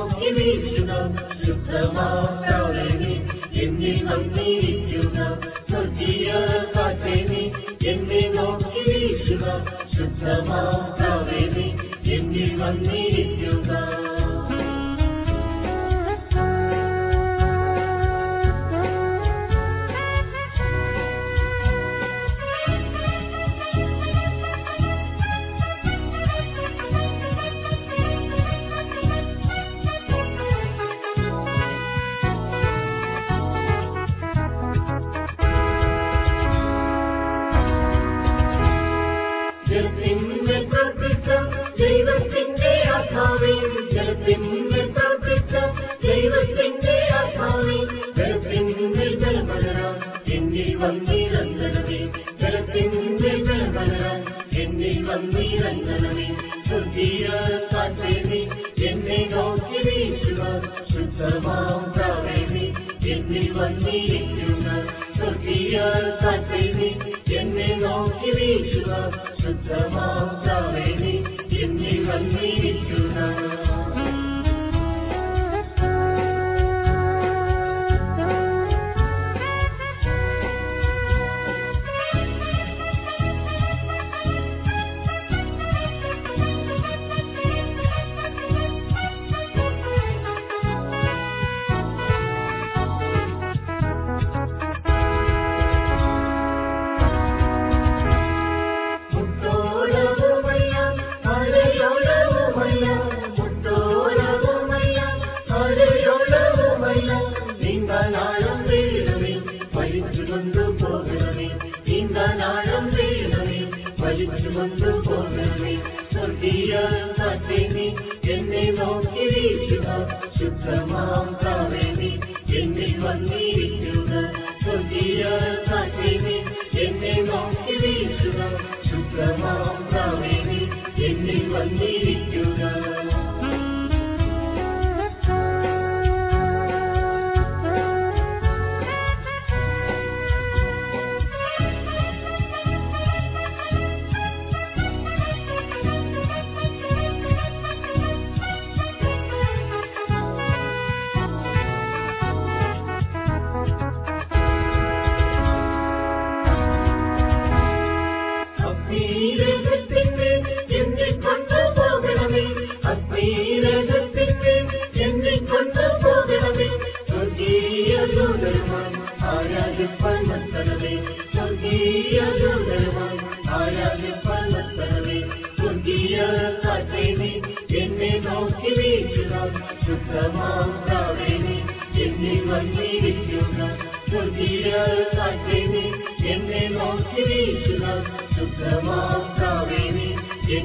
നോക്കിയിരിക്കുക ശുദ്ധമാക്കാതെ എന്നെ വന്നിരിക്കുക സ്വർഗീയ കാറ്റേനെ എന്നെ നോക്കിയിരിക്കുക ശുദ്ധമാക്കാതെ എന്നെ വന്നിരിക്കുക ചുമന്നു പോകുന്നേ സ്വർഗീയ കാത്തേനി എന്നെ നോക്കി വീശുക ശുദ്ധമാം കാവേനി എന്നിൽ വന്നിരിക്കുക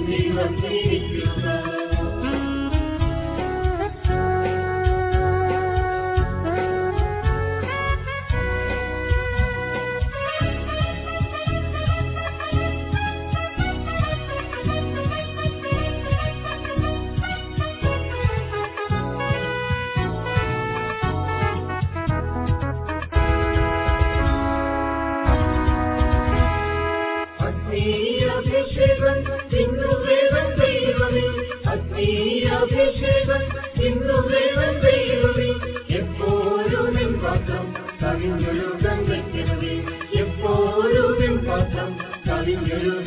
Be my peace, your. you.